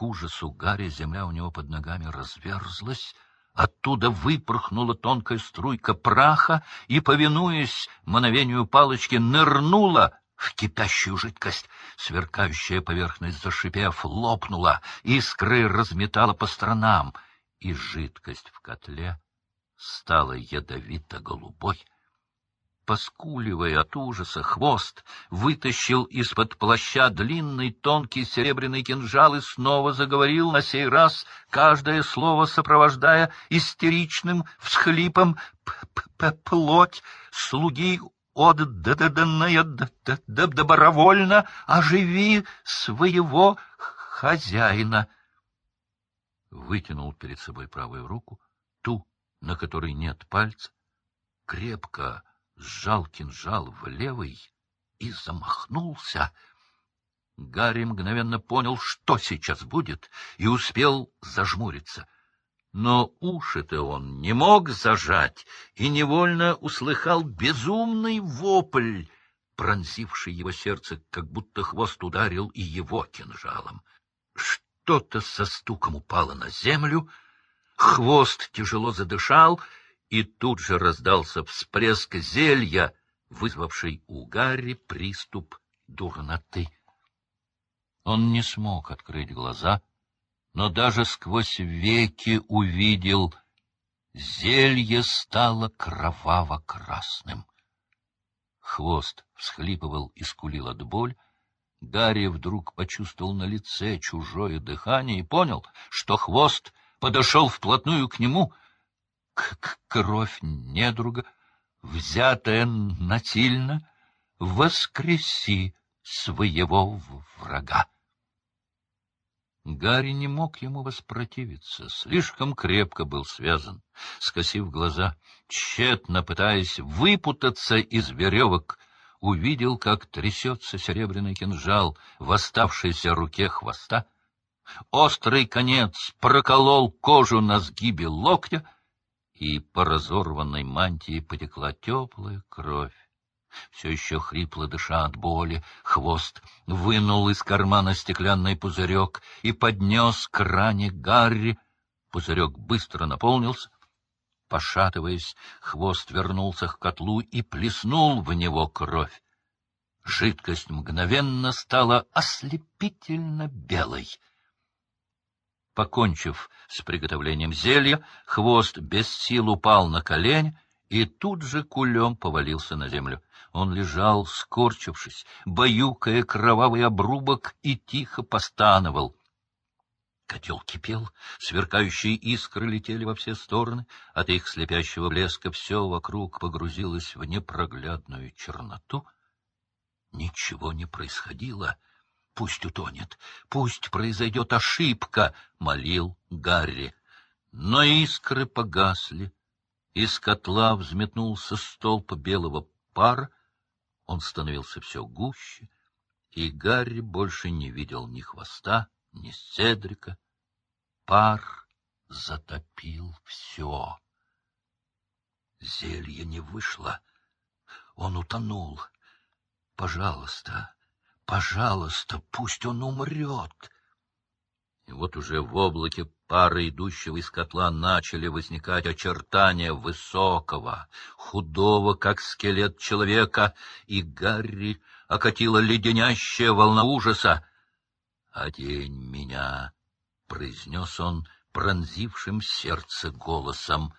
К ужасу Гарри земля у него под ногами разверзлась, Оттуда выпорхнула тонкая струйка праха и, повинуясь мановению палочки, нырнула в кипящую жидкость. Сверкающая поверхность, зашипев, лопнула, искры разметала по сторонам, и жидкость в котле стала ядовито-голубой. Поскуливая от ужаса, хвост вытащил из-под плаща длинный тонкий серебряный кинжал и снова заговорил, на сей раз каждое слово сопровождая истеричным всхлипом «плоть слуги отданная добровольно оживи своего хозяина». Вытянул перед собой правую руку, ту, на которой нет пальца, крепко сжал кинжал в левый и замахнулся. Гарри мгновенно понял, что сейчас будет, и успел зажмуриться. Но уши-то он не мог зажать и невольно услыхал безумный вопль, пронзивший его сердце, как будто хвост ударил и его кинжалом. Что-то со стуком упало на землю, хвост тяжело задышал — и тут же раздался всплеск зелья, вызвавший у Гарри приступ дурноты. Он не смог открыть глаза, но даже сквозь веки увидел, зелье стало кроваво-красным. Хвост всхлипывал и скулил от боль. Гарри вдруг почувствовал на лице чужое дыхание и понял, что хвост подошел вплотную к нему — кровь недруга, взятая насильно, воскреси своего врага. Гарри не мог ему воспротивиться, слишком крепко был связан. Скосив глаза, тщетно пытаясь выпутаться из веревок, увидел, как трясется серебряный кинжал в оставшейся руке хвоста. Острый конец проколол кожу на сгибе локтя, и по разорванной мантии потекла теплая кровь. Все еще хрипло дыша от боли, хвост вынул из кармана стеклянный пузырек и поднес к ране Гарри. Пузырек быстро наполнился. Пошатываясь, хвост вернулся к котлу и плеснул в него кровь. Жидкость мгновенно стала ослепительно белой. Покончив с приготовлением зелья, хвост без сил упал на колень и тут же кулем повалился на землю. Он лежал, скорчившись, баюкая кровавый обрубок, и тихо постановал. Котел кипел, сверкающие искры летели во все стороны, от их слепящего блеска все вокруг погрузилось в непроглядную черноту. Ничего не происходило — Пусть утонет, пусть произойдет ошибка, — молил Гарри. Но искры погасли. Из котла взметнулся столб белого пара. Он становился все гуще, и Гарри больше не видел ни хвоста, ни Седрика. Пар затопил все. Зелье не вышло. Он утонул. Пожалуйста, Пожалуйста, пусть он умрет. И вот уже в облаке пары идущего из котла начали возникать очертания высокого, худого, как скелет человека, и Гарри окатила леденящая волна ужаса. — Одень меня, — произнес он пронзившим сердце голосом.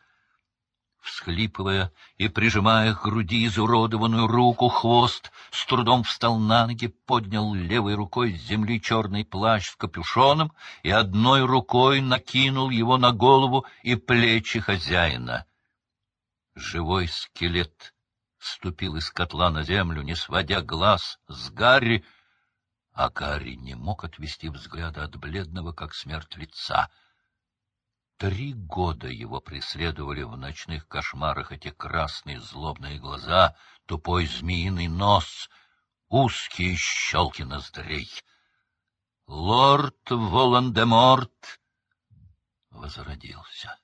Всхлипывая и прижимая к груди изуродованную руку, хвост с трудом встал на ноги, поднял левой рукой с земли черный плащ с капюшоном и одной рукой накинул его на голову и плечи хозяина. Живой скелет ступил из котла на землю, не сводя глаз с Гарри, а Гарри не мог отвести взгляда от бледного, как смерть лица — Три года его преследовали в ночных кошмарах эти красные злобные глаза, тупой змеиный нос, узкие щелки ноздрей. Лорд Волан-де-Морт возродился.